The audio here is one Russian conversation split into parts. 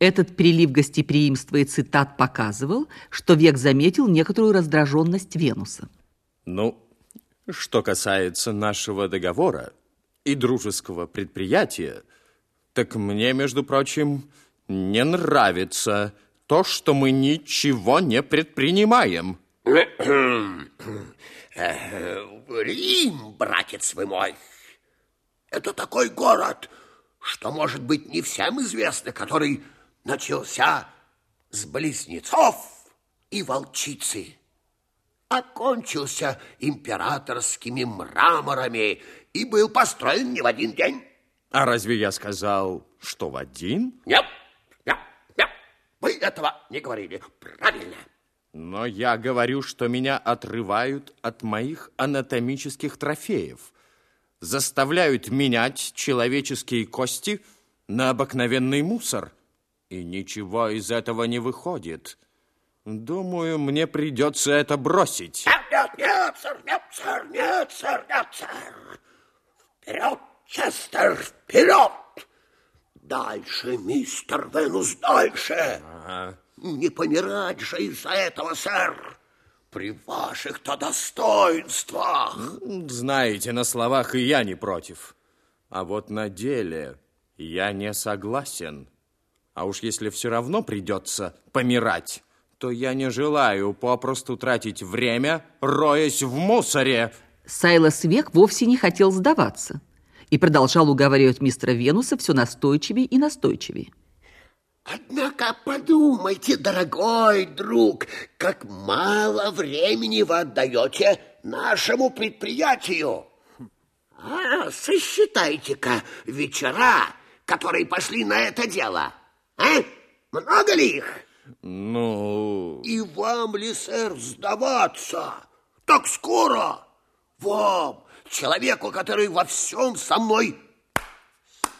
Этот перелив гостеприимства и цитат показывал, что Век заметил некоторую раздраженность Венуса. Ну, что касается нашего договора и дружеского предприятия, так мне, между прочим, не нравится то, что мы ничего не предпринимаем. Рим, братец вы мой, это такой город, что, может быть, не всем известно, который начался с близнецов и волчицы, окончился императорскими мраморами и был построен не в один день. А разве я сказал, что в один? Нет, нет, нет, вы этого не говорили. Правильно. Но я говорю, что меня отрывают от моих анатомических трофеев, заставляют менять человеческие кости на обыкновенный мусор – и ничего из этого не выходит. Думаю, мне придется это бросить. Нет, нет, нет, сэр, нет, сэр, нет, сэр, нет, сэр. Вперед, Честер, вперед! Дальше, мистер Венус, дальше. Ага. Не помирать же из-за этого, сэр. При ваших-то достоинствах. Знаете, на словах и я не против. А вот на деле я не согласен. А уж если все равно придется помирать, то я не желаю попросту тратить время, роясь в мусоре. Сайлас Век вовсе не хотел сдаваться и продолжал уговаривать мистера Венуса все настойчивее и настойчивее. Однако подумайте, дорогой друг, как мало времени вы отдаете нашему предприятию. А, сосчитайте-ка вечера, которые пошли на это дело. А? Много ли их? Ну... И вам ли, сэр, сдаваться? Так скоро? Вам, человеку, который во всем со мной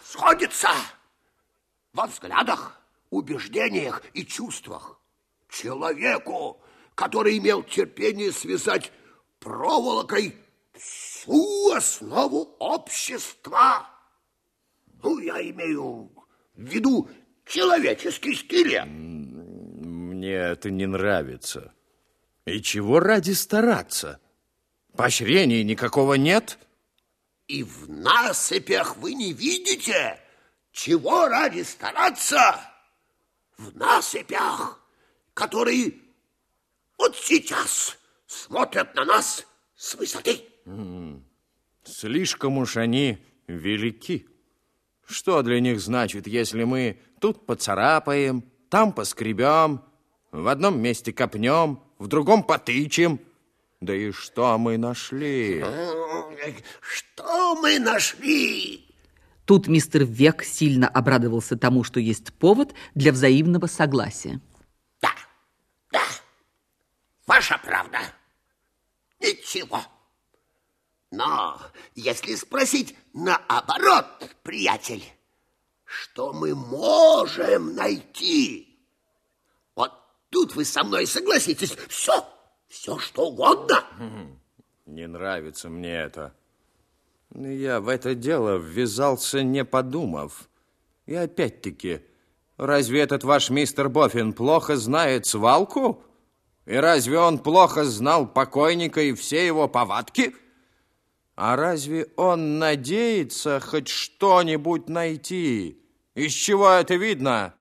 сходится. Во взглядах, убеждениях и чувствах. Человеку, который имел терпение связать проволокой всю основу общества. Ну, я имею в виду человеческий скелет. Мне это не нравится. И чего ради стараться? Поощрения никакого нет? И в насыпях вы не видите, чего ради стараться? В насыпях, которые вот сейчас смотрят на нас с высоты. Слишком уж они велики. Что для них значит, если мы тут поцарапаем, там поскребем, в одном месте копнем, в другом потычем? Да и что мы нашли? Что мы нашли? Тут мистер Век сильно обрадовался тому, что есть повод для взаимного согласия. Да, да, ваша правда. Ничего. Но если спросить наоборот, приятель, что мы можем найти? Вот тут вы со мной согласитесь. Все, все что угодно. Не нравится мне это. Я в это дело ввязался, не подумав. И опять-таки, разве этот ваш мистер Боффин плохо знает свалку? И разве он плохо знал покойника и все его повадки? А разве он надеется хоть что-нибудь найти? Из чего это видно?